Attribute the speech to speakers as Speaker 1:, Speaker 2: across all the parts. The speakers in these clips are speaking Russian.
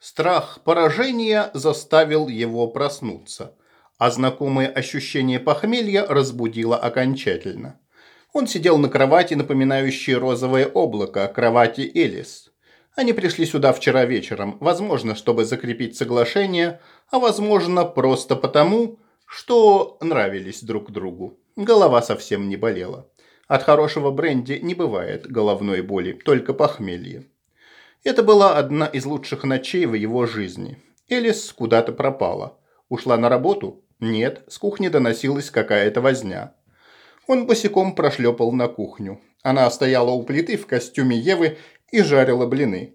Speaker 1: Страх поражения заставил его проснуться, а знакомое ощущение похмелья разбудило окончательно. Он сидел на кровати, напоминающей розовое облако, кровати Элис. Они пришли сюда вчера вечером, возможно, чтобы закрепить соглашение, а возможно, просто потому, что нравились друг другу. Голова совсем не болела. От хорошего бренди не бывает головной боли, только похмелье. Это была одна из лучших ночей в его жизни. Элис куда-то пропала. Ушла на работу? Нет, с кухни доносилась какая-то возня. Он босиком прошлепал на кухню. Она стояла у плиты в костюме Евы и жарила блины.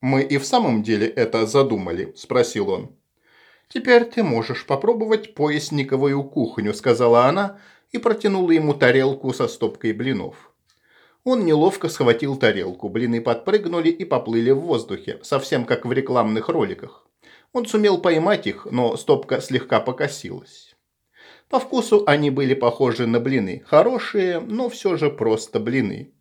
Speaker 1: «Мы и в самом деле это задумали?» – спросил он. «Теперь ты можешь попробовать поясниковую кухню», – сказала она и протянула ему тарелку со стопкой блинов. Он неловко схватил тарелку, блины подпрыгнули и поплыли в воздухе, совсем как в рекламных роликах. Он сумел поймать их, но стопка слегка покосилась. По вкусу они были похожи на блины, хорошие, но все же просто блины.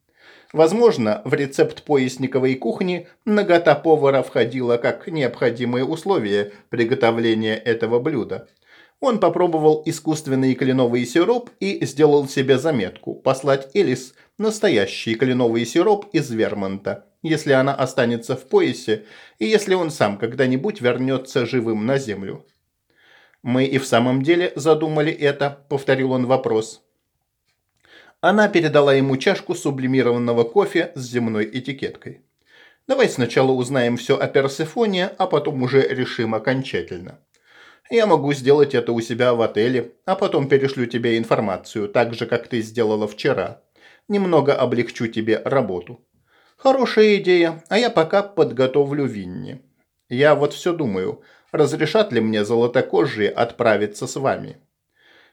Speaker 1: Возможно, в рецепт поясниковой кухни нагота повара входила как необходимое условие приготовления этого блюда – он попробовал искусственный кленовый сироп и сделал себе заметку послать Элис настоящий кленовый сироп из Вермонта, если она останется в поясе и если он сам когда-нибудь вернется живым на землю. «Мы и в самом деле задумали это», – повторил он вопрос. Она передала ему чашку сублимированного кофе с земной этикеткой. «Давай сначала узнаем все о Персефоне, а потом уже решим окончательно». Я могу сделать это у себя в отеле, а потом перешлю тебе информацию, так же, как ты сделала вчера. Немного облегчу тебе работу. Хорошая идея, а я пока подготовлю Винни. Я вот все думаю, разрешат ли мне золотокожие отправиться с вами?»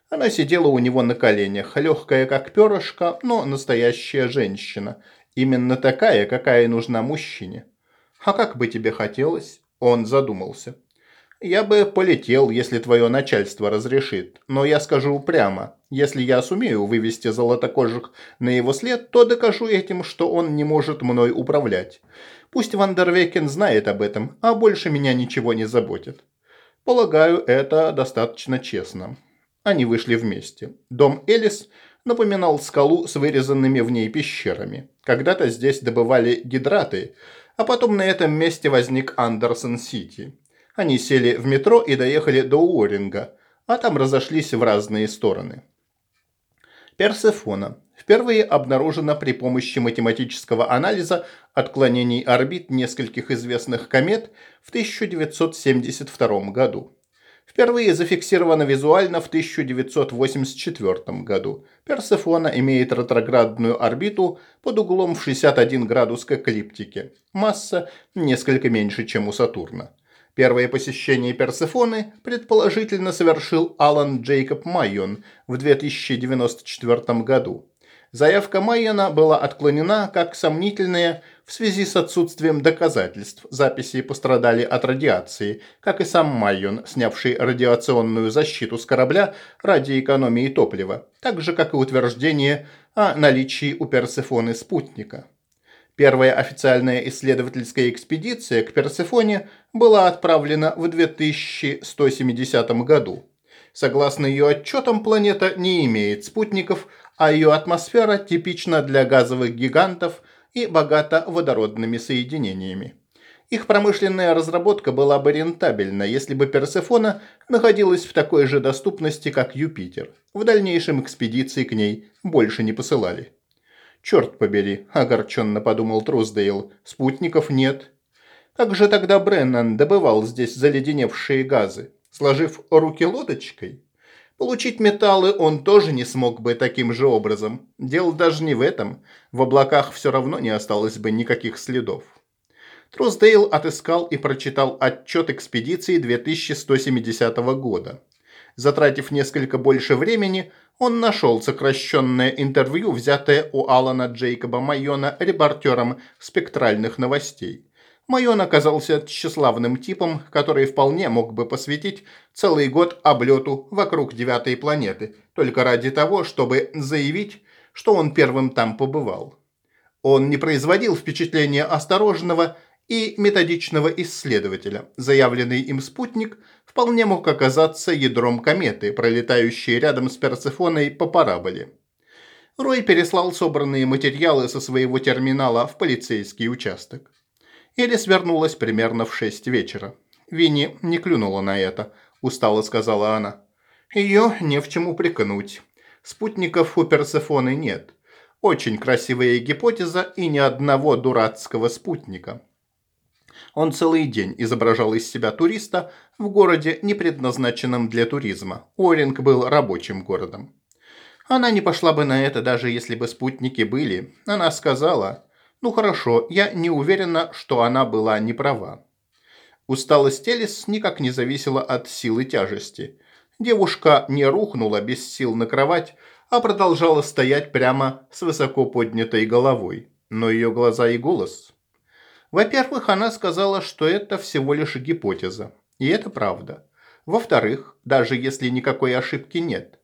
Speaker 1: Она сидела у него на коленях, легкая как перышко, но настоящая женщина. Именно такая, какая нужна мужчине. «А как бы тебе хотелось?» Он задумался. Я бы полетел, если твое начальство разрешит. Но я скажу прямо, если я сумею вывести золотокожих на его след, то докажу этим, что он не может мной управлять. Пусть Вандервекен знает об этом, а больше меня ничего не заботит. Полагаю, это достаточно честно. Они вышли вместе. Дом Элис напоминал скалу с вырезанными в ней пещерами. Когда-то здесь добывали гидраты, а потом на этом месте возник Андерсон-Сити. Они сели в метро и доехали до Уоринга, а там разошлись в разные стороны. Персефона впервые обнаружена при помощи математического анализа отклонений орбит нескольких известных комет в 1972 году. Впервые зафиксирована визуально в 1984 году. Персефона имеет ретроградную орбиту под углом в 61 градус к эклиптике. Масса несколько меньше, чем у Сатурна. Первое посещение Персефоны предположительно совершил Алан Джейкоб Майон в 2094 году. Заявка Майона была отклонена как сомнительная в связи с отсутствием доказательств. Записи пострадали от радиации, как и сам Майон, снявший радиационную защиту с корабля ради экономии топлива, так же, как и утверждение о наличии у Персефоны спутника. Первая официальная исследовательская экспедиция к Персефоне была отправлена в 2170 году. Согласно ее отчетам, планета не имеет спутников, а ее атмосфера типична для газовых гигантов и богата водородными соединениями. Их промышленная разработка была бы рентабельна, если бы Персефона находилась в такой же доступности, как Юпитер. В дальнейшем экспедиции к ней больше не посылали. «Черт побери», – огорченно подумал Труздейл, – «спутников нет». Как же тогда Бреннан добывал здесь заледеневшие газы? Сложив руки лодочкой? Получить металлы он тоже не смог бы таким же образом. Дело даже не в этом. В облаках все равно не осталось бы никаких следов. Труздейл отыскал и прочитал отчет экспедиции 2170 года. Затратив несколько больше времени, он нашел сокращенное интервью, взятое у Алана Джейкоба Майона репортером спектральных новостей. Майон оказался тщеславным типом, который вполне мог бы посвятить целый год облету вокруг девятой планеты, только ради того, чтобы заявить, что он первым там побывал. Он не производил впечатления осторожного и методичного исследователя. Заявленный им спутник вполне мог оказаться ядром кометы, пролетающей рядом с Персефоной по параболе. Рой переслал собранные материалы со своего терминала в полицейский участок. Элис вернулась примерно в шесть вечера. Винни не клюнула на это, устало сказала она. Ее не в чем упрекнуть. Спутников у Персефоны нет. Очень красивая гипотеза и ни одного дурацкого спутника. Он целый день изображал из себя туриста в городе, не предназначенном для туризма. Оринг был рабочим городом. Она не пошла бы на это, даже если бы спутники были. Она сказала, ну хорошо, я не уверена, что она была не права. Усталость Элис никак не зависела от силы тяжести. Девушка не рухнула без сил на кровать, а продолжала стоять прямо с высоко поднятой головой. Но ее глаза и голос... Во-первых, она сказала, что это всего лишь гипотеза. И это правда. Во-вторых, даже если никакой ошибки нет,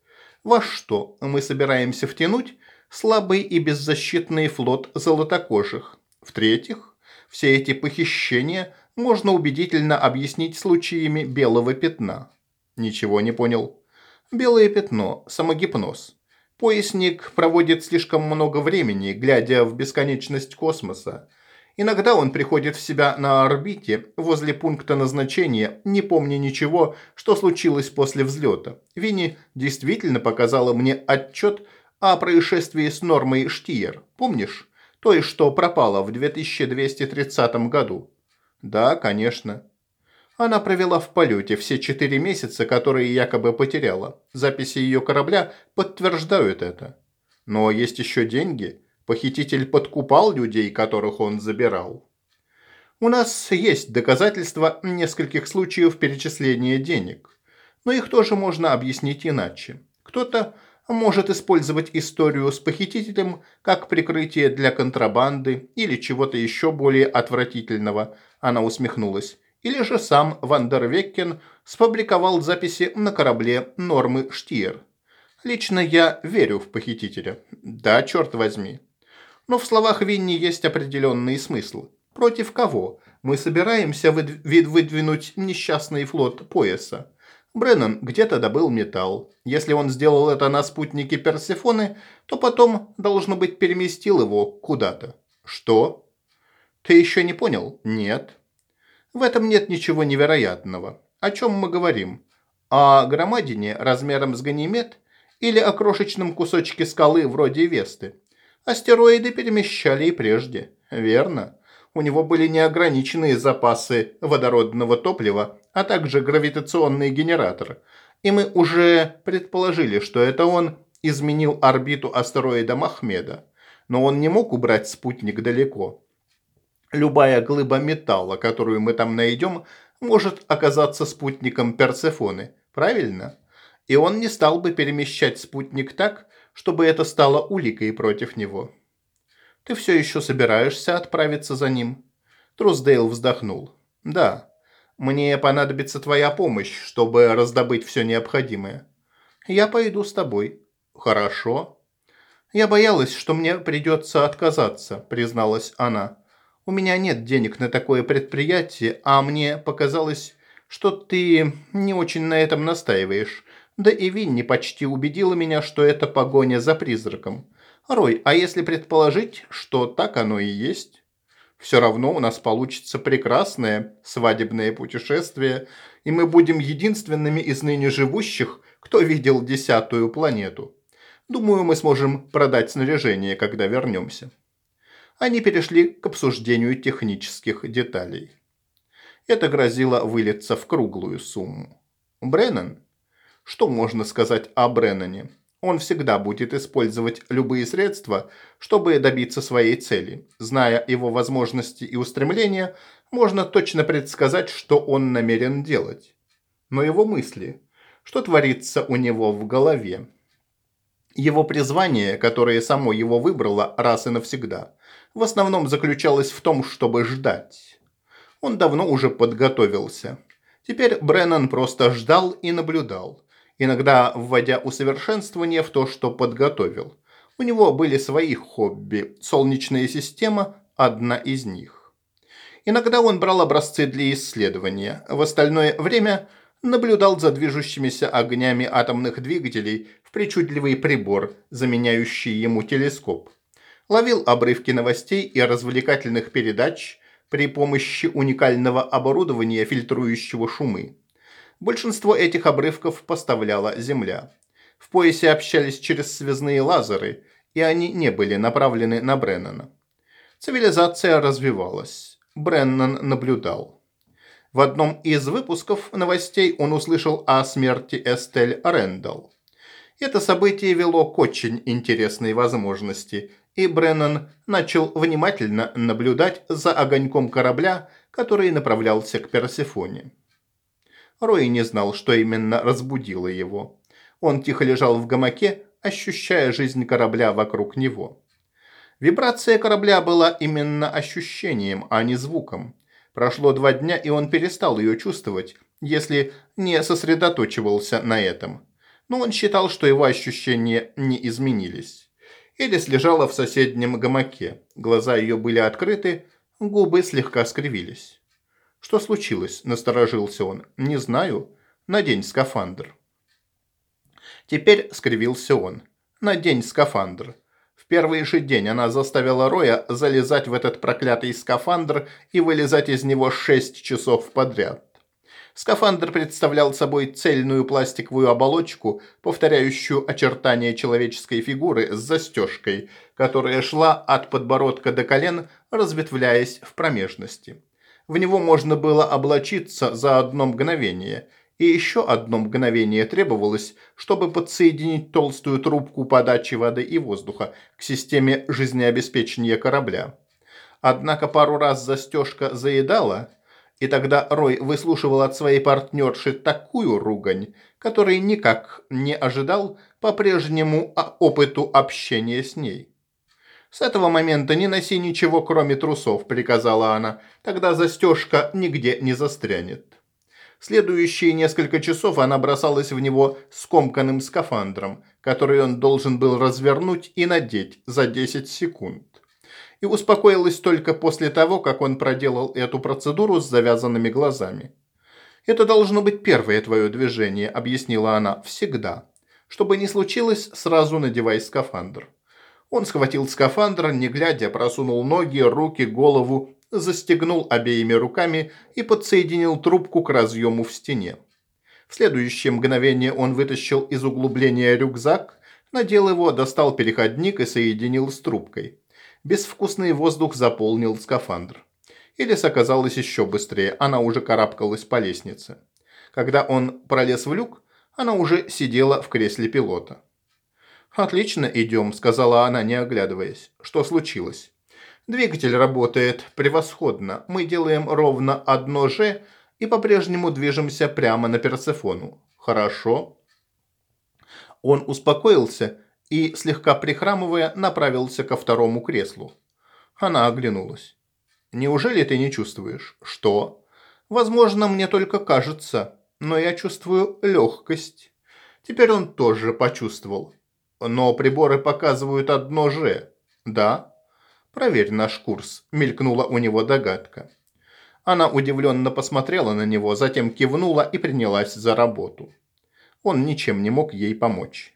Speaker 1: во что мы собираемся втянуть слабый и беззащитный флот золотокожих? В-третьих, все эти похищения можно убедительно объяснить случаями белого пятна. Ничего не понял. Белое пятно – самогипноз. Поясник проводит слишком много времени, глядя в бесконечность космоса. Иногда он приходит в себя на орбите, возле пункта назначения, не помня ничего, что случилось после взлета. Винни действительно показала мне отчет о происшествии с Нормой Штиер. Помнишь? Той, что пропала в 2230 году. Да, конечно. Она провела в полете все четыре месяца, которые якобы потеряла. Записи ее корабля подтверждают это. Но есть еще деньги. Похититель подкупал людей, которых он забирал. У нас есть доказательства нескольких случаев перечисления денег. Но их тоже можно объяснить иначе. Кто-то может использовать историю с похитителем как прикрытие для контрабанды или чего-то еще более отвратительного, она усмехнулась. Или же сам Вандервеккен сфабриковал записи на корабле Нормы Штиер. Лично я верю в похитителя. Да, черт возьми. Но в словах Винни есть определенный смысл. Против кого мы собираемся выдвинуть несчастный флот пояса? Бреннан где-то добыл металл. Если он сделал это на спутнике Персефоны, то потом, должно быть, переместил его куда-то. Что? Ты еще не понял? Нет. В этом нет ничего невероятного. О чем мы говорим? О громадине размером с Ганимед или о крошечном кусочке скалы вроде Весты? Астероиды перемещали и прежде. Верно. У него были неограниченные запасы водородного топлива, а также гравитационный генератор. И мы уже предположили, что это он изменил орбиту астероида Махмеда. Но он не мог убрать спутник далеко. Любая глыба металла, которую мы там найдем, может оказаться спутником Персефоны, правильно? И он не стал бы перемещать спутник так, чтобы это стало уликой против него. Ты все еще собираешься отправиться за ним? Трусдейл вздохнул. Да, мне понадобится твоя помощь, чтобы раздобыть все необходимое. Я пойду с тобой. Хорошо. Я боялась, что мне придется отказаться, призналась она. У меня нет денег на такое предприятие, а мне показалось, что ты не очень на этом настаиваешь. Да и Винни почти убедила меня, что это погоня за призраком. Рой, а если предположить, что так оно и есть? Все равно у нас получится прекрасное свадебное путешествие, и мы будем единственными из ныне живущих, кто видел десятую планету. Думаю, мы сможем продать снаряжение, когда вернемся они перешли к обсуждению технических деталей. Это грозило вылиться в круглую сумму. Бреннан? Что можно сказать о Бреннане? Он всегда будет использовать любые средства, чтобы добиться своей цели. Зная его возможности и устремления, можно точно предсказать, что он намерен делать. Но его мысли, что творится у него в голове? Его призвание, которое само его выбрало раз и навсегда, в основном заключалась в том, чтобы ждать. Он давно уже подготовился. Теперь Бреннан просто ждал и наблюдал, иногда вводя усовершенствование в то, что подготовил. У него были свои хобби, солнечная система – одна из них. Иногда он брал образцы для исследования. В остальное время наблюдал за движущимися огнями атомных двигателей в причудливый прибор, заменяющий ему телескоп. Ловил обрывки новостей и развлекательных передач при помощи уникального оборудования, фильтрующего шумы. Большинство этих обрывков поставляла Земля. В поясе общались через связные лазеры, и они не были направлены на Бреннана. Цивилизация развивалась. Бреннан наблюдал. В одном из выпусков новостей он услышал о смерти Эстель Рэндалл. Это событие вело к очень интересной возможности, и Бреннан начал внимательно наблюдать за огоньком корабля, который направлялся к Персефоне. Рой не знал, что именно разбудило его. Он тихо лежал в гамаке, ощущая жизнь корабля вокруг него. Вибрация корабля была именно ощущением, а не звуком. Прошло два дня, и он перестал ее чувствовать, если не сосредоточивался на этом. Но он считал, что его ощущения не изменились. Элис лежала в соседнем гамаке. Глаза ее были открыты, губы слегка скривились. «Что случилось?» – насторожился он. «Не знаю. Надень скафандр». Теперь скривился он. «Надень скафандр». В первый же день она заставила Роя залезать в этот проклятый скафандр и вылезать из него шесть часов подряд. Скафандр представлял собой цельную пластиковую оболочку, повторяющую очертания человеческой фигуры с застежкой, которая шла от подбородка до колен, разветвляясь в промежности. В него можно было облачиться за одно мгновение, и еще одно мгновение требовалось, чтобы подсоединить толстую трубку подачи воды и воздуха к системе жизнеобеспечения корабля. Однако пару раз застежка заедала, и тогда Рой выслушивал от своей партнерши такую ругань, которой никак не ожидал по прежнему опыту общения с ней. «С этого момента не носи ничего, кроме трусов», – приказала она. «Тогда застежка нигде не застрянет». Следующие несколько часов она бросалась в него скомканным скафандром, который он должен был развернуть и надеть за 10 секунд. И успокоилась только после того, как он проделал эту процедуру с завязанными глазами. «Это должно быть первое твое движение», – объяснила она, – «всегда. Чтобы не случилось, сразу надевай скафандр». Он схватил скафандр, не глядя, просунул ноги, руки, голову, застегнул обеими руками и подсоединил трубку к разъему в стене. В следующее мгновение он вытащил из углубления рюкзак, надел его, достал переходник и соединил с трубкой. Безвкусный воздух заполнил скафандр. Элис оказалась еще быстрее, она уже карабкалась по лестнице. Когда он пролез в люк, она уже сидела в кресле пилота. «Отлично идем», – сказала она, не оглядываясь. «Что случилось?» «Двигатель работает превосходно. Мы делаем ровно одно «Ж» и по-прежнему движемся прямо на Персефону. Хорошо». Он успокоился и, слегка прихрамывая, направился ко второму креслу. Она оглянулась. «Неужели ты не чувствуешь?» «Что?» «Возможно, мне только кажется, но я чувствую легкость». Теперь он тоже почувствовал. Но приборы показывают одно же. Да? Проверь наш курс, мелькнула у него догадка. Она удивленно посмотрела на него, затем кивнула и принялась за работу. Он ничем не мог ей помочь.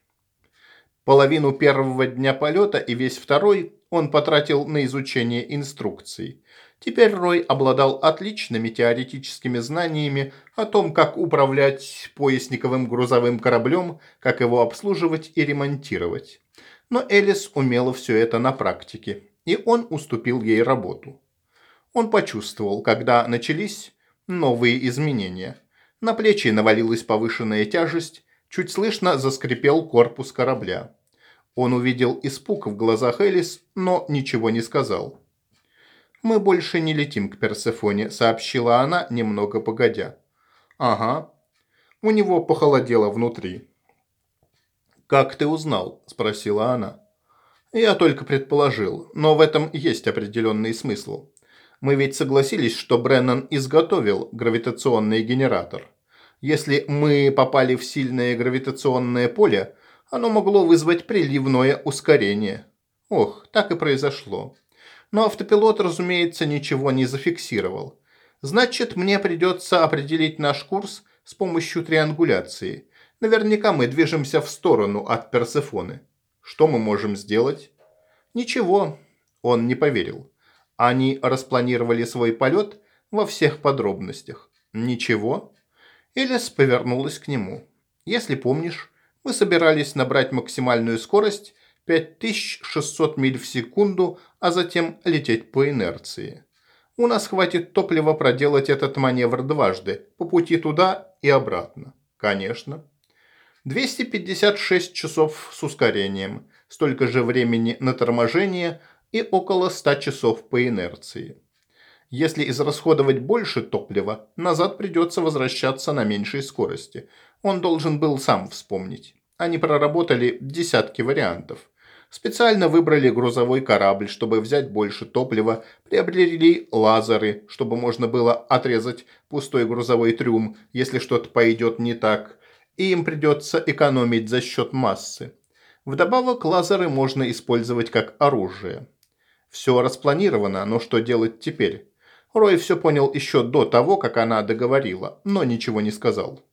Speaker 1: Половину первого дня полета и весь второй он потратил на изучение инструкций. Теперь Рой обладал отличными теоретическими знаниями о том, как управлять поясниковым грузовым кораблем, как его обслуживать и ремонтировать. Но Элис умела все это на практике, и он уступил ей работу. Он почувствовал, когда начались новые изменения. На плечи навалилась повышенная тяжесть, чуть слышно заскрипел корпус корабля. Он увидел испуг в глазах Элис, но ничего не сказал. «Мы больше не летим к Персефоне», – сообщила она, немного погодя. «Ага». У него похолодело внутри. «Как ты узнал?» – спросила она. «Я только предположил, но в этом есть определенный смысл. Мы ведь согласились, что Бреннан изготовил гравитационный генератор. Если мы попали в сильное гравитационное поле, оно могло вызвать приливное ускорение. Ох, так и произошло. Но автопилот, разумеется, ничего не зафиксировал. Значит, мне придется определить наш курс с помощью триангуляции. Наверняка мы движемся в сторону от Персефоны. Что мы можем сделать? Ничего. Он не поверил. Они распланировали свой полет во всех подробностях. Ничего. Элис повернулась к нему. Если помнишь, мы собирались набрать максимальную скорость 5600 миль в секунду, а затем лететь по инерции. У нас хватит топлива проделать этот маневр дважды, по пути туда и обратно. Конечно. 256 часов с ускорением, столько же времени на торможение и около 100 часов по инерции. Если израсходовать больше топлива, назад придется возвращаться на меньшей скорости. Он должен был сам вспомнить. Они проработали десятки вариантов. Специально выбрали грузовой корабль, чтобы взять больше топлива, приобрели лазеры, чтобы можно было отрезать пустой грузовой трюм, если что-то пойдет не так, и им придется экономить за счет массы. Вдобавок лазеры можно использовать как оружие. Все распланировано, но что делать теперь? Рой все понял еще до того, как она договорила, но ничего не сказал.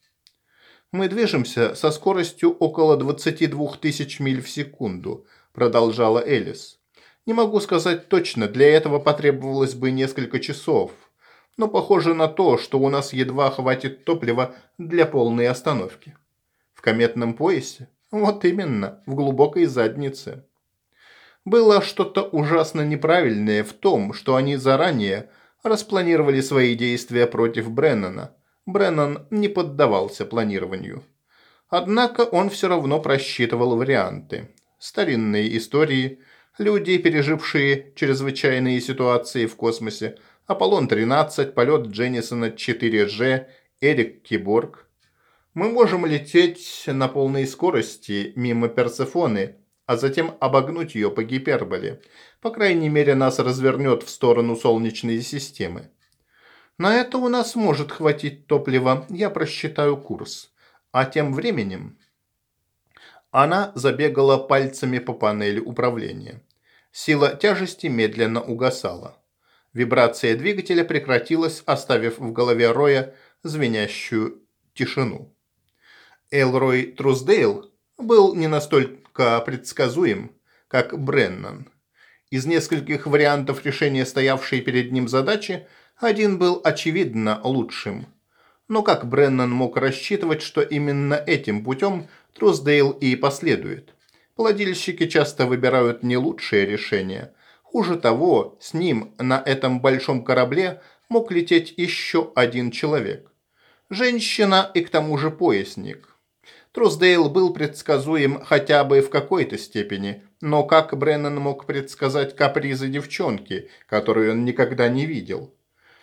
Speaker 1: «Мы движемся со скоростью около 22 тысяч миль в секунду», – продолжала Элис. «Не могу сказать точно, для этого потребовалось бы несколько часов но похоже на то, что у нас едва хватит топлива для полной остановки. В кометном поясе? Вот именно, в глубокой заднице. Было что-то ужасно неправильное в том, что они заранее распланировали свои действия против Бреннана. Бреннан не поддавался планированию. Однако он все равно просчитывал варианты. Старинные истории, люди, пережившие чрезвычайные ситуации в космосе – Аполлон-13, полет Дженнисона 4G, Эрик Киборг. Мы можем лететь на полной скорости мимо Персефоны, а затем обогнуть ее по гиперболе. По крайней мере, нас развернет в сторону Солнечной системы. На это у нас может хватить топлива, я просчитаю курс. А тем временем... Она забегала пальцами по панели управления. Сила тяжести медленно угасала. Вибрация двигателя прекратилась, оставив в голове Роя звенящую тишину. Элрой Трусдейл был не настолько предсказуем, как Бреннан. Из нескольких вариантов решения стоявшей перед ним задачи, один был очевидно лучшим. Но как Бреннан мог рассчитывать, что именно этим путем Трусдейл и последует? Владельщики часто выбирают не лучшее решение – Хуже того, с ним на этом большом корабле мог лететь еще один человек. Женщина и к тому же поясник. Трусдейл был предсказуем хотя бы в какой-то степени, но как Бреннан мог предсказать капризы девчонки, которую он никогда не видел?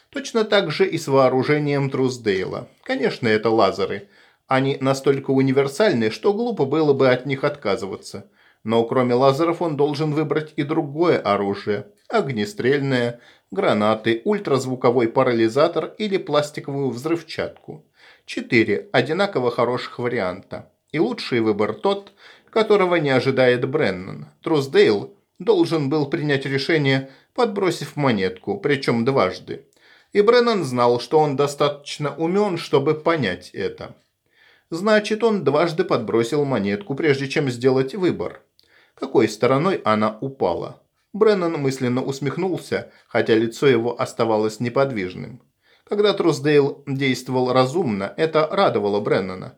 Speaker 1: Точно так же и с вооружением Трусдейла. Конечно, это лазеры. Они настолько универсальны, что глупо было бы от них отказываться. Но кроме лазеров он должен выбрать и другое оружие. Огнестрельное, гранаты, ультразвуковой парализатор или пластиковую взрывчатку. Четыре одинаково хороших варианта. И лучший выбор тот, которого не ожидает Бреннан. Трусдейл должен был принять решение, подбросив монетку, причем дважды. И Бреннан знал, что он достаточно умен, чтобы понять это. Значит, он дважды подбросил монетку, прежде чем сделать выбор какой стороной она упала. Бреннан мысленно усмехнулся, хотя лицо его оставалось неподвижным. Когда Трусдейл действовал разумно, это радовало Бреннана.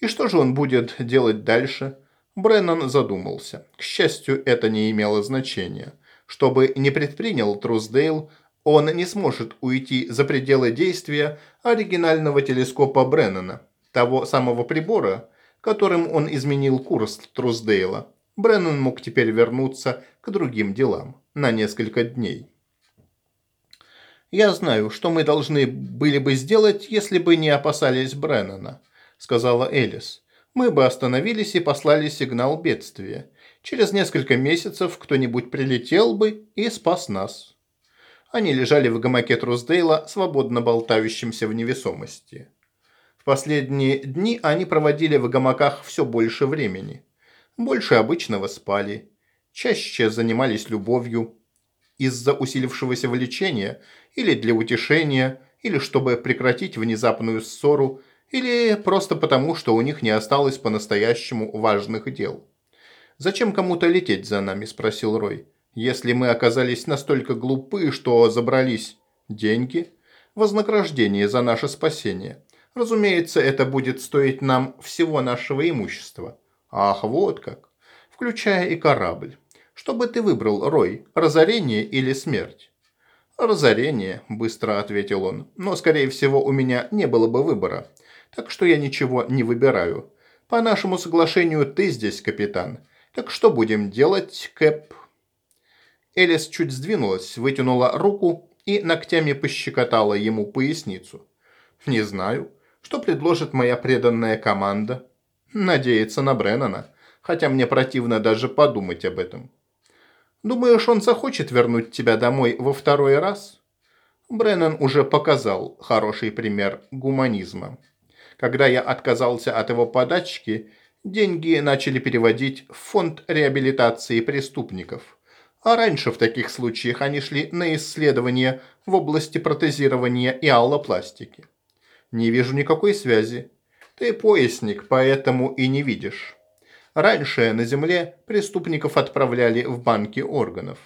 Speaker 1: И что же он будет делать дальше? Бреннан задумался. К счастью, это не имело значения. Что бы ни предпринял Трусдейл, он не сможет уйти за пределы действия оригинального телескопа Бреннана, того самого прибора, которым он изменил курс Трусдейла. Бреннан мог теперь вернуться к другим делам на несколько дней. «Я знаю, что мы должны были бы сделать, если бы не опасались Бреннана», – сказала Элис. «Мы бы остановились и послали сигнал бедствия. Через несколько месяцев кто-нибудь прилетел бы и спас нас». Они лежали в гамаке Трусдейла, свободно болтающемся в невесомости. В последние дни они проводили в гамаках все больше времени – больше обычного спали, чаще занимались любовью из-за усилившегося влечения, или для утешения, или чтобы прекратить внезапную ссору, или просто потому, что у них не осталось по-настоящему важных дел. «Зачем кому-то лететь за нами?» – спросил Рой. «Если мы оказались настолько глупы, что забрались деньги, вознаграждение за наше спасение. Разумеется, это будет стоить нам всего нашего имущества. Ах, вот как. Включая и корабль. Что бы ты выбрал, Рой, разорение или смерть? «Разорение», – быстро ответил он. «Но, скорее всего, у меня не было бы выбора. Так что я ничего не выбираю. По нашему соглашению ты здесь, капитан. Так что будем делать, Кэп?» Элис чуть сдвинулась, вытянула руку и ногтями пощекотала ему поясницу. «Не знаю. Что предложит моя преданная команда?» «Надеяться на Бреннана, хотя мне противно даже подумать об этом». «Думаешь, он захочет вернуть тебя домой во второй раз?» Бреннан уже показал хороший пример гуманизма. Когда я отказался от его подачки, деньги начали переводить в фонд реабилитации преступников. А раньше в таких случаях они шли на исследования в области протезирования и аллопластики. Не вижу никакой связи. Ты поясник, поэтому и не видишь. Раньше на Земле преступников отправляли в банки органов.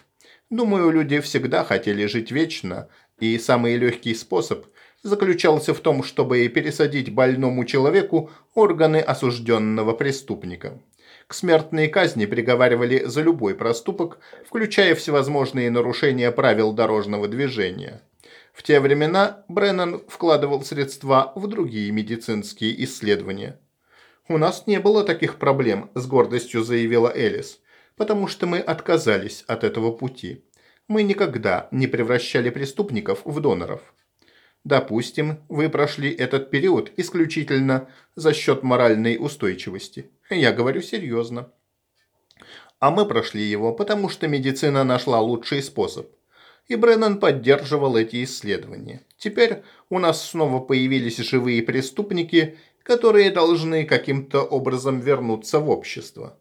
Speaker 1: Думаю, люди всегда хотели жить вечно, и самый легкий способ заключался в том, чтобы пересадить больному человеку органы осужденного преступника. К смертной казни приговаривали за любой проступок, включая всевозможные нарушения правил дорожного движения. В те времена Бреннан вкладывал средства в другие медицинские исследования. «У нас не было таких проблем», – с гордостью заявила Элис, «потому что мы отказались от этого пути. Мы никогда не превращали преступников в доноров». Допустим, вы прошли этот период исключительно за счет моральной устойчивости. Я говорю серьезно. А мы прошли его, потому что медицина нашла лучший способ. И Бреннан поддерживал эти исследования. Теперь у нас снова появились живые преступники, которые должны каким-то образом вернуться в общество.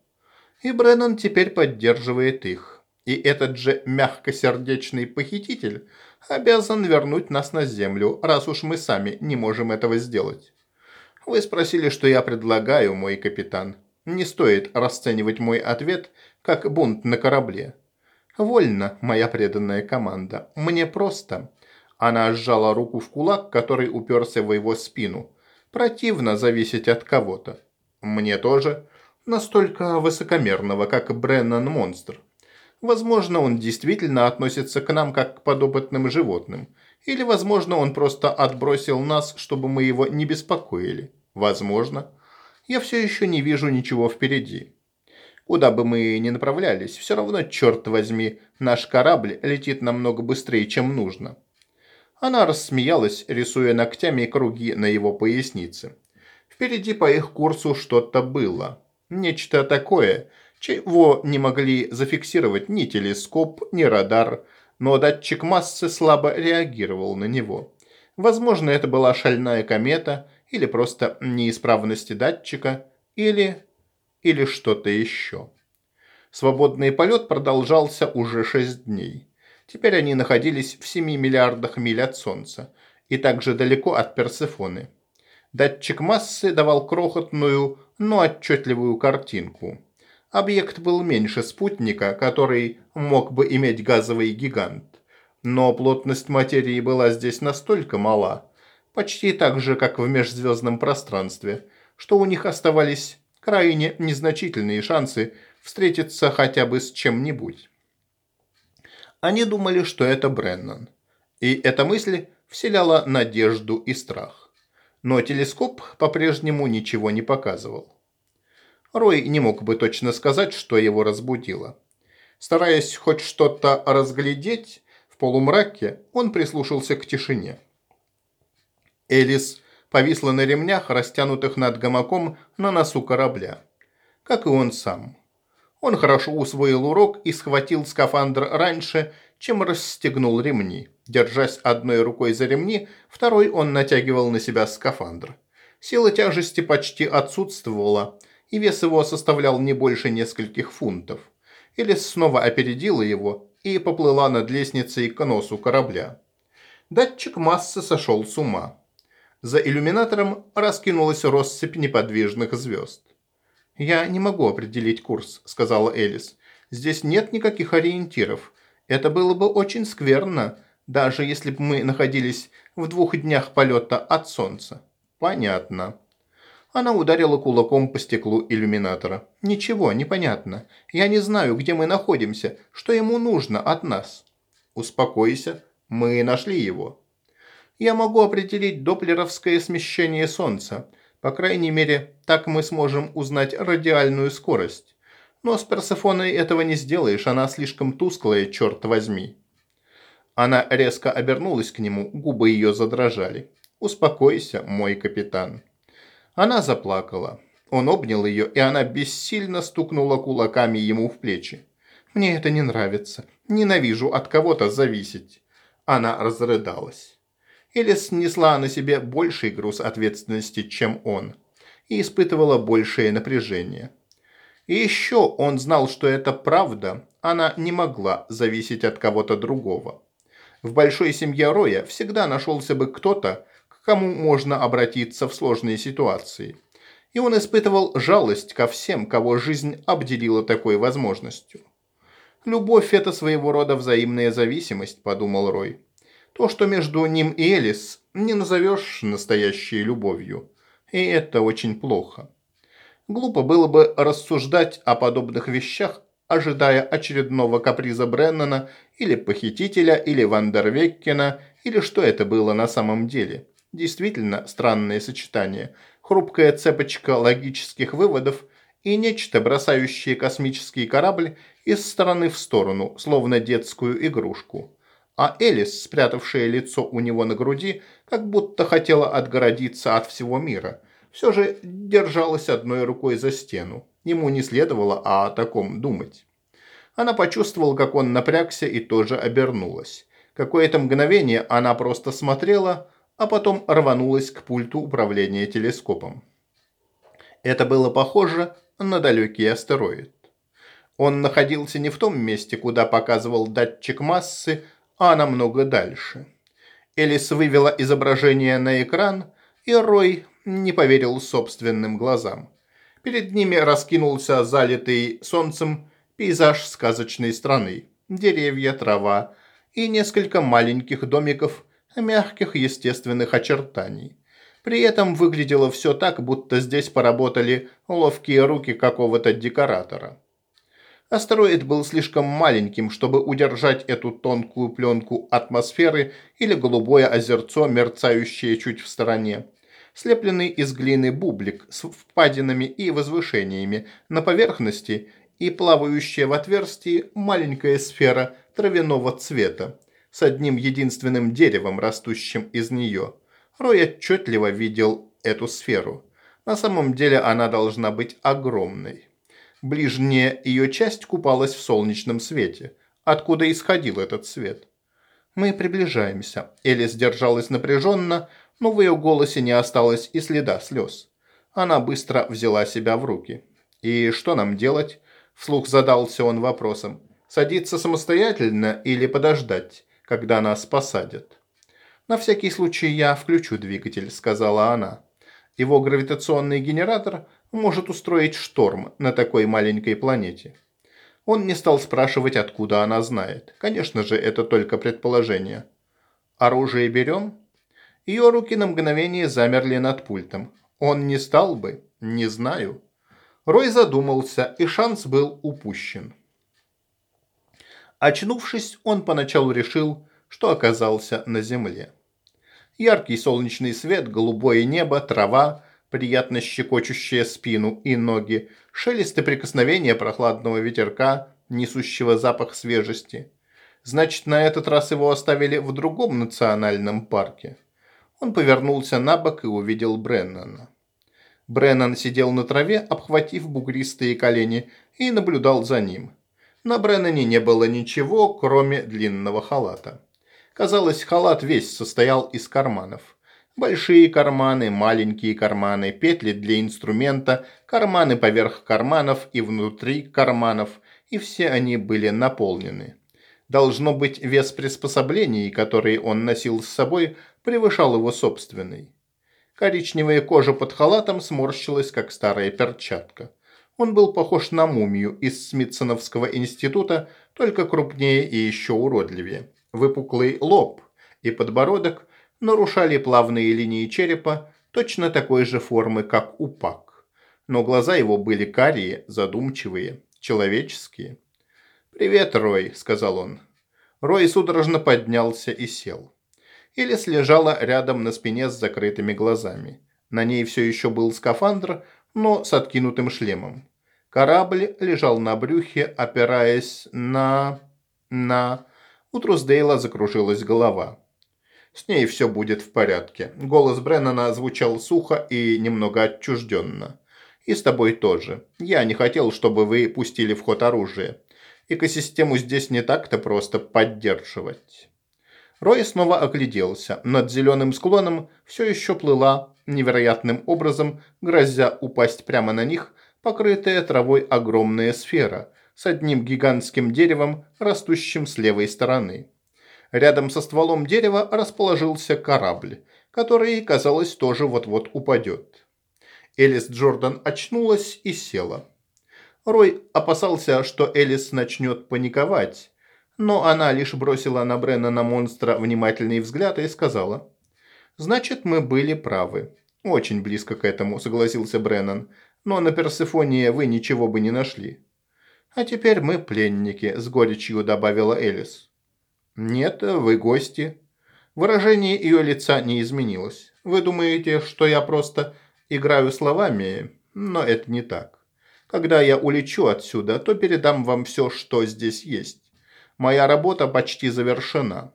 Speaker 1: И Бреннан теперь поддерживает их. И этот же мягкосердечный похититель – обязан вернуть нас на землю, раз уж мы сами не можем этого сделать. Вы спросили, что я предлагаю, мой капитан. Не стоит расценивать мой ответ как бунт на корабле. Вольно, моя преданная команда. Мне просто. Она сжала руку в кулак, который уперся в его спину. Противно зависеть от кого-то. Мне тоже. Настолько высокомерного, как Бреннан Монстр. Возможно, он действительно относится к нам как к подопытным животным. Или, возможно, он просто отбросил нас, чтобы мы его не беспокоили. Возможно. Я все еще не вижу ничего впереди. Куда бы мы ни направлялись, все равно, черт возьми, наш корабль летит намного быстрее, чем нужно. Она рассмеялась, рисуя ногтями круги на его пояснице. Впереди по их курсу что-то было. Нечто такое – чего не могли зафиксировать ни телескоп, ни радар, но датчик массы слабо реагировал на него. Возможно, это была шальная комета, или просто неисправности датчика, или... или что-то еще. Свободный полет продолжался уже 6 дней. Теперь они находились в 7 миллиардах миль от Солнца и также далеко от Персефоны. Датчик массы давал крохотную, но отчетливую картинку. Объект был меньше спутника, который мог бы иметь газовый гигант. Но плотность материи была здесь настолько мала, почти так же, как в межзвездном пространстве, что у них оставались крайне незначительные шансы встретиться хотя бы с чем-нибудь. Они думали, что это Бреннан. И эта мысль вселяла надежду и страх. Но телескоп по-прежнему ничего не показывал. Рой не мог бы точно сказать, что его разбудило. Стараясь хоть что-то разглядеть, в полумраке он прислушался к тишине. Элис повисла на ремнях, растянутых над гамаком на носу корабля. Как и он сам. Он хорошо усвоил урок и схватил скафандр раньше, чем расстегнул ремни. Держась одной рукой за ремни, второй он натягивал на себя скафандр. Сила тяжести почти отсутствовала, и вес его составлял не больше нескольких фунтов. Элис снова опередила его и поплыла над лестницей к носу корабля. Датчик массы сошел с ума. За иллюминатором раскинулась россыпь неподвижных звезд. «Я не могу определить курс», – сказала Элис. «Здесь нет никаких ориентиров. Это было бы очень скверно, даже если бы мы находились в двух днях полета от Солнца». «Понятно». Она ударила кулаком по стеклу иллюминатора. «Ничего, непонятно. Я не знаю, где мы находимся, что ему нужно от нас». «Успокойся. Мы нашли его». «Я могу определить доплеровское смещение Солнца. По крайней мере, так мы сможем узнать радиальную скорость. Но с Персефоной этого не сделаешь, она слишком тусклая, черт возьми». Она резко обернулась к нему, губы ее задрожали. «Успокойся, мой капитан». Она заплакала. Он обнял ее, и она бессильно стукнула кулаками ему в плечи. «Мне это не нравится. Ненавижу от кого-то зависеть». Она разрыдалась. Элис несла на себе больший груз ответственности, чем он, и испытывала большее напряжение. И еще он знал, что это правда, она не могла зависеть от кого-то другого. В большой семье Роя всегда нашелся бы кто-то, кому можно обратиться в сложные ситуации. И он испытывал жалость ко всем, кого жизнь обделила такой возможностью. «Любовь – это своего рода взаимная зависимость», – подумал Рой. «То, что между ним и Элис, не назовешь настоящей любовью. И это очень плохо». Глупо было бы рассуждать о подобных вещах, ожидая очередного каприза Бреннана или похитителя, или Вандервеккена, или что это было на самом деле. Действительно странное сочетание. Хрупкая цепочка логических выводов и нечто, бросающее космический корабль из стороны в сторону, словно детскую игрушку. А Элис, спрятавшая лицо у него на груди, как будто хотела отгородиться от всего мира, все же держалась одной рукой за стену. Ему не следовало о таком думать. Она почувствовала, как он напрягся и тоже обернулась. Какое-то мгновение она просто смотрела, а потом рванулась к пульту управления телескопом. Это было похоже на далекий астероид. Он находился не в том месте, куда показывал датчик массы, а намного дальше. Элис вывела изображение на экран, и Рой не поверил собственным глазам. Перед ними раскинулся залитый солнцем пейзаж сказочной страны. Деревья, трава и несколько маленьких домиков мягких естественных очертаний. При этом выглядело все так, будто здесь поработали ловкие руки какого-то декоратора. Астероид был слишком маленьким, чтобы удержать эту тонкую пленку атмосферы или голубое озерцо, мерцающее чуть в стороне. Слепленный из глины бублик с впадинами и возвышениями на поверхности и плавающая в отверстии маленькая сфера травяного цвета, с одним единственным деревом, растущим из нее. Рой отчетливо видел эту сферу. На самом деле она должна быть огромной. Ближняя ее часть купалась в солнечном свете. Откуда исходил этот свет? «Мы приближаемся». Элис держалась напряженно, но в ее голосе не осталось и следа слез. Она быстро взяла себя в руки. «И что нам делать?» Вслух задался он вопросом. «Садиться самостоятельно или подождать?» когда нас посадят. «На всякий случай я включу двигатель», – сказала она. «Его гравитационный генератор может устроить шторм на такой маленькой планете». Он не стал спрашивать, откуда она знает. Конечно же, это только предположение. «Оружие берем?» Ее руки на мгновение замерли над пультом. Он не стал бы? Не знаю. Рой задумался, и шанс был упущен. Очнувшись, он поначалу решил, что оказался на земле. Яркий солнечный свет, голубое небо, трава, приятно щекочущая спину и ноги, шелест и прикосновение прохладного ветерка, несущего запах свежести. Значит, на этот раз его оставили в другом национальном парке. Он повернулся на бок и увидел Бреннана. Бреннан сидел на траве, обхватив бугристые колени, и наблюдал за ним. На Бреннане не было ничего, кроме длинного халата. Казалось, халат весь состоял из карманов. Большие карманы, маленькие карманы, петли для инструмента, карманы поверх карманов и внутри карманов, и все они были наполнены. Должно быть, вес приспособлений, которые он носил с собой, превышал его собственный. Коричневая кожа под халатом сморщилась, как старая перчатка. Он был похож на мумию из Смитсоновского института, только крупнее и еще уродливее. Выпуклый лоб и подбородок нарушали плавные линии черепа точно такой же формы, как у Пак. Но глаза его были карие, задумчивые, человеческие. «Привет, Рой», — сказал он. Рой судорожно поднялся и сел. Элис лежала рядом на спине с закрытыми глазами. На ней все еще был скафандр, но с откинутым шлемом. Корабль лежал на брюхе, опираясь на... на... У Трусдейла закружилась голова. С ней все будет в порядке. Голос Бреннана звучал сухо и немного отчужденно. И с тобой тоже. Я не хотел, чтобы вы пустили в ход оружие. Экосистему здесь не так-то просто поддерживать. Рой снова огляделся. Над зеленым склоном все еще плыла, невероятным образом, грозя упасть прямо на них, покрытая травой огромная сфера с одним гигантским деревом, растущим с левой стороны. Рядом со стволом дерева расположился корабль, который, казалось, тоже вот-вот упадет. Элис Джордан очнулась и села. Рой опасался, что Элис начнет паниковать, но она лишь бросила на Бреннана монстра внимательный взгляд и сказала. «Значит, мы были правы. Очень близко к этому», – согласился Бреннан. «Но на Персефонии вы ничего бы не нашли». «А теперь мы пленники», – с горечью добавила Элис. «Нет, вы гости». Выражение ее лица не изменилось. «Вы думаете, что я просто играю словами? Но это не так. Когда я улечу отсюда, то передам вам все, что здесь есть. Моя работа почти завершена.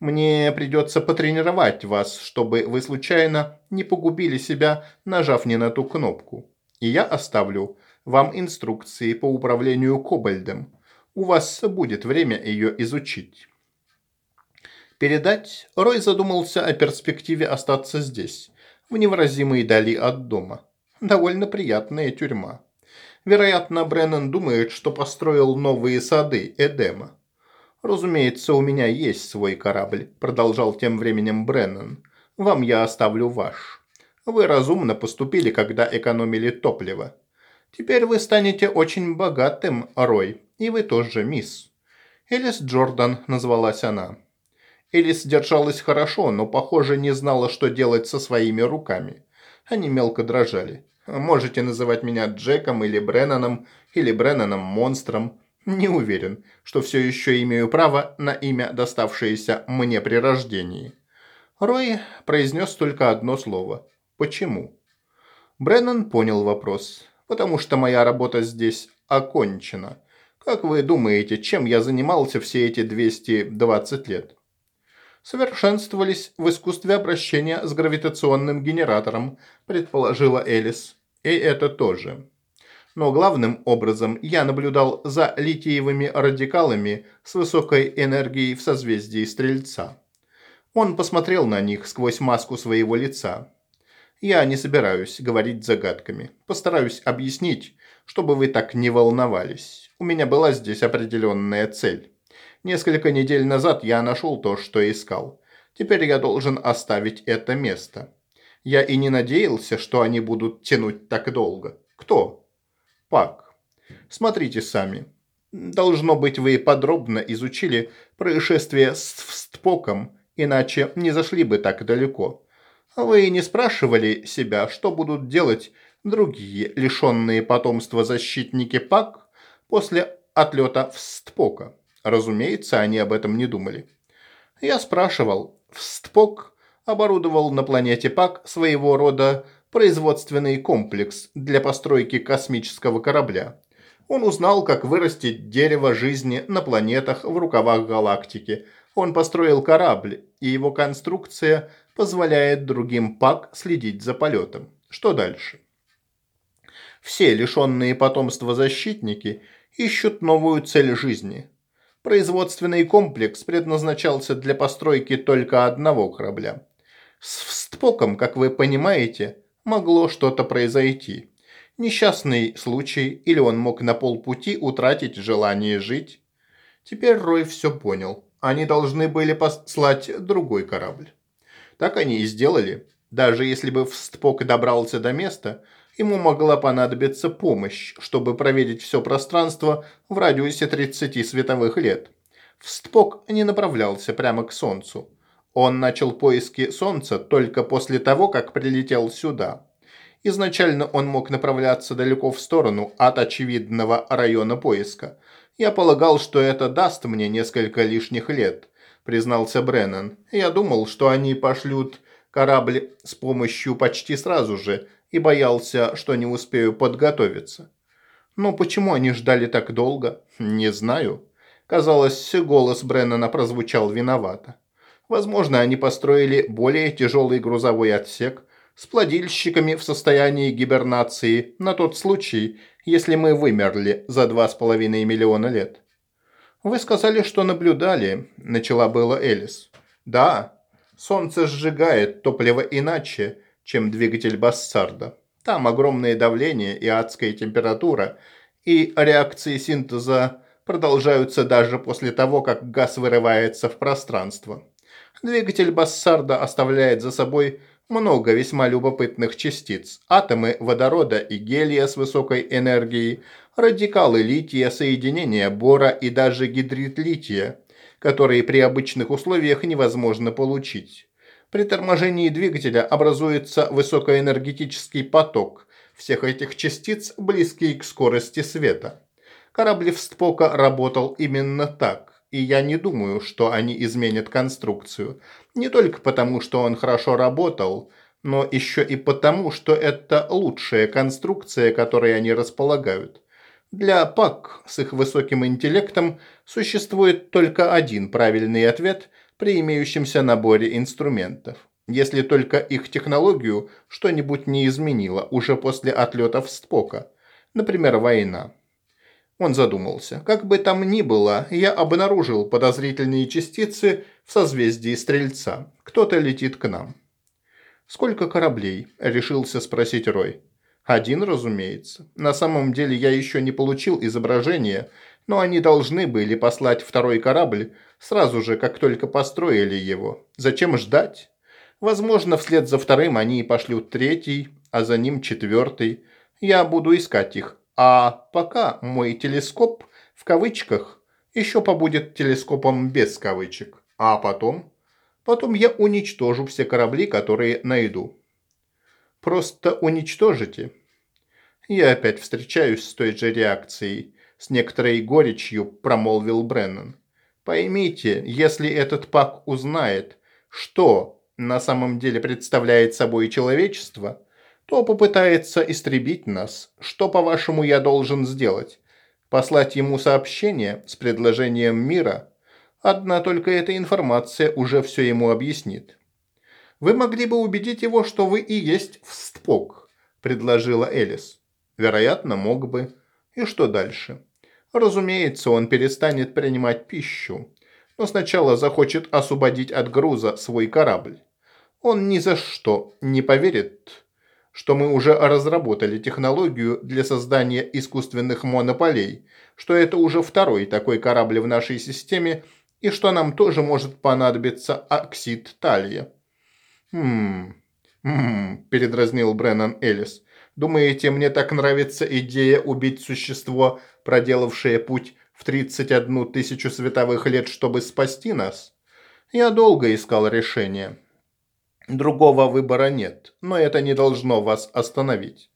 Speaker 1: Мне придется потренировать вас, чтобы вы случайно не погубили себя, нажав не на ту кнопку. И я оставлю вам инструкции по управлению Кобальдом. У вас будет время ее изучить. Передать Рой задумался о перспективе остаться здесь, в невыразимой дали от дома. Довольно приятная тюрьма. Вероятно, Бреннан думает, что построил новые сады Эдема. «Разумеется, у меня есть свой корабль», – продолжал тем временем Бреннан. «Вам я оставлю ваш. Вы разумно поступили, когда экономили топливо. Теперь вы станете очень богатым, Рой, и вы тоже, мисс». Элис Джордан назвалась она. Элис держалась хорошо, но, похоже, не знала, что делать со своими руками. Они мелко дрожали. Можете называть меня Джеком или Бреннаном, или Бреннаном-монстром. Не уверен, что все еще имею право на имя, доставшееся мне при рождении. Рой произнес только одно слово. Почему? Бреннан понял вопрос. Потому что моя работа здесь окончена. Как вы думаете, чем я занимался все эти 220 лет? Совершенствовались в искусстве обращения с гравитационным генератором, предположила Элис. И это тоже. Но главным образом я наблюдал за литиевыми радикалами с высокой энергией в созвездии Стрельца. Он посмотрел на них сквозь маску своего лица. Я не собираюсь говорить загадками. Постараюсь объяснить, чтобы вы так не волновались. У меня была здесь определенная цель. Несколько недель назад я нашел то, что искал. Теперь я должен оставить это место. Я и не надеялся, что они будут тянуть так долго. Кто? Пак. Смотрите сами. Должно быть, вы подробно изучили происшествие с Встпоком, иначе не зашли бы так далеко. Вы не спрашивали себя, что будут делать другие лишенные потомства защитники Пак после отлета Встпока? Разумеется, они об этом не думали. Я спрашивал, Встпок оборудовал на планете Пак своего рода производственный комплекс для постройки космического корабля. Он узнал, как вырастить дерево жизни на планетах в рукавах галактики. Он построил корабль, и его конструкция позволяет другим ПАК следить за полетом. Что дальше? Все лишенные потомства защитники ищут новую цель жизни. Производственный комплекс предназначался для постройки только одного корабля. С Встпоком, как вы понимаете, могло что-то произойти. Несчастный случай, или он мог на полпути утратить желание жить. Теперь Рой все понял. Они должны были послать другой корабль. Так они и сделали. Даже если бы Встпок добрался до места, ему могла понадобиться помощь, чтобы проверить все пространство в радиусе 30 световых лет. Встпок не направлялся прямо к Солнцу. Он начал поиски Солнца только после того, как прилетел сюда. Изначально он мог направляться далеко в сторону от очевидного района поиска. Я полагал, что это даст мне несколько лишних лет, признался Бреннан. Я думал, что они пошлют корабль с помощью почти сразу же и боялся, что не успею подготовиться. Но почему они ждали так долго? Не знаю. Казалось, голос Бреннана прозвучал виновато. Возможно, они построили более тяжелый грузовой отсек с плодильщиками в состоянии гибернации на тот случай, если мы вымерли за два с половиной миллиона лет. «Вы сказали, что наблюдали», – начала была Элис. «Да, солнце сжигает топливо иначе, чем двигатель Бассарда. Там огромное давление и адская температура, и реакции синтеза продолжаются даже после того, как газ вырывается в пространство. Двигатель Бассарда оставляет за собой много весьма любопытных частиц. Атомы водорода и гелия с высокой энергией, радикалы лития, соединения бора и даже гидрид лития, которые при обычных условиях невозможно получить. При торможении двигателя образуется высокоэнергетический поток всех этих частиц, близкий к скорости света. Корабль Встпока работал именно так и я не думаю, что они изменят конструкцию. Не только потому, что он хорошо работал, но еще и потому, что это лучшая конструкция, которой они располагают. Для ПАК с их высоким интеллектом существует только один правильный ответ при имеющемся наборе инструментов. Если только их технологию что-нибудь не изменило уже после отлета в Спока. Например, война. Он задумался. Как бы там ни было, я обнаружил подозрительные частицы в созвездии Стрельца. Кто-то летит к нам. «Сколько кораблей?» – решился спросить Рой. «Один, разумеется. На самом деле я еще не получил изображение, но они должны были послать второй корабль сразу же, как только построили его. Зачем ждать? Возможно, вслед за вторым они пошлют третий, а за ним четвертый. Я буду искать их, а пока мой телескоп, в кавычках, еще побудет телескопом без кавычек. А потом? Потом я уничтожу все корабли, которые найду. Просто уничтожите. Я опять встречаюсь с той же реакцией. С некоторой горечью промолвил Бреннан. Поймите, если этот пак узнает, что на самом деле представляет собой человечество – то попытается истребить нас. Что, по-вашему, я должен сделать? Послать ему сообщение с предложением мира? Одна только эта информация уже все ему объяснит. Вы могли бы убедить его, что вы и есть Встпок, предложила Элис. Вероятно, мог бы. И что дальше? Разумеется, он перестанет принимать пищу, но сначала захочет освободить от груза свой корабль. Он ни за что не поверит, что мы уже разработали технологию для создания искусственных монополей, что это уже второй такой корабль в нашей системе и что нам тоже может понадобиться оксид талия. «Хм... хм...» – передразнил Бреннан Эллис. «Думаете, мне так нравится идея убить существо, проделавшее путь в 31 тысячу световых лет, чтобы спасти нас? Я долго искал решение». Другого выбора нет, но это не должно вас остановить.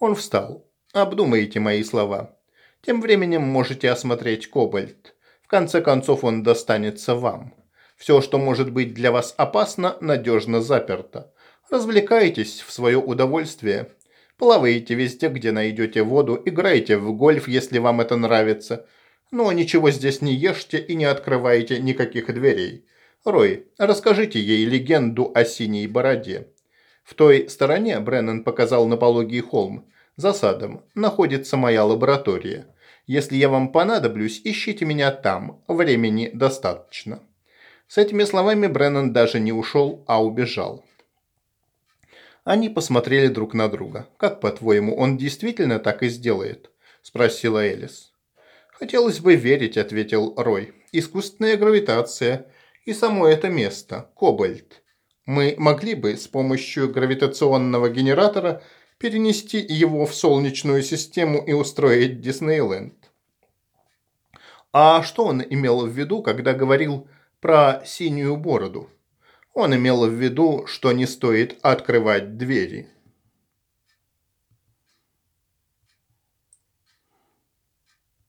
Speaker 1: Он встал. Обдумайте мои слова. Тем временем можете осмотреть Кобальт. В конце концов он достанется вам. Все, что может быть для вас опасно, надежно заперто. Развлекайтесь в свое удовольствие. Плавайте везде, где найдете воду, играйте в гольф, если вам это нравится. Но ничего здесь не ешьте и не открывайте никаких дверей. Рой, расскажите ей легенду о синей бороде. В той стороне, Бреннан показал на пологий холм, за садом, находится моя лаборатория. Если я вам понадоблюсь, ищите меня там, времени достаточно. С этими словами Бреннан даже не ушел, а убежал. Они посмотрели друг на друга. «Как, по-твоему, он действительно так и сделает?» – спросила Элис. «Хотелось бы верить», – ответил Рой. «Искусственная гравитация и само это место – Кобальт. Мы могли бы с помощью гравитационного генератора перенести его в Солнечную систему и устроить Диснейленд». А что он имел в виду, когда говорил про синюю бороду? Он имел в виду, что не стоит открывать двери.